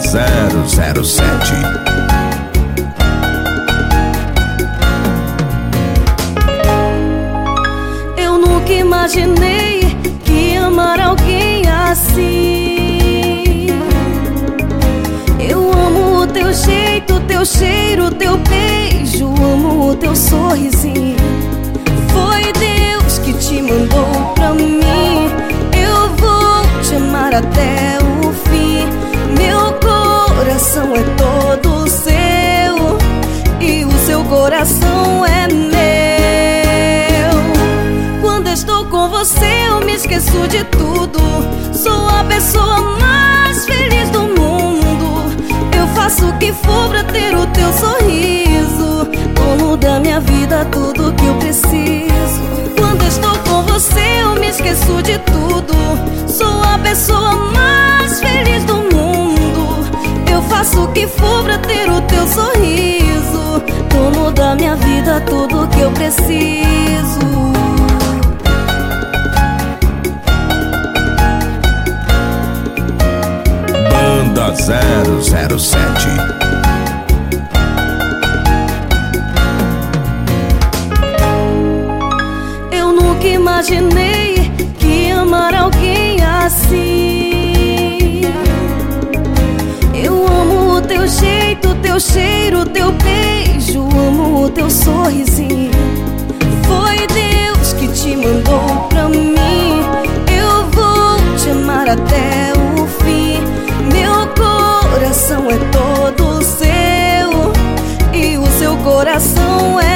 007 Eu nunca imaginei que amar alguém assim. Eu amo o teu jeito, teu cheiro, teu beijo, amo o teu sorrisinho. Foi Deus que te mandou pra mim. Eu vou te amar até o coração é todo seu e o seu coração é meu. Quando estou com você, eu me esqueço de tudo. Sou a pessoa mais feliz do mundo. Eu faço o que for pra ter o teu sorriso. Dono da minha vida, tudo que eu preciso. Quando estou com você, eu me esqueço de tudo. Faço o que for pra ter o teu sorriso. Dono da minha vida, tudo que eu preciso. Banda 007 Eu nunca imaginei que amar alguém teu beijo, amo o teu sorrisinho. Foi Deus que te mandou pra mim. Eu vou te amar até o fim. Meu coração é todo seu e o seu coração é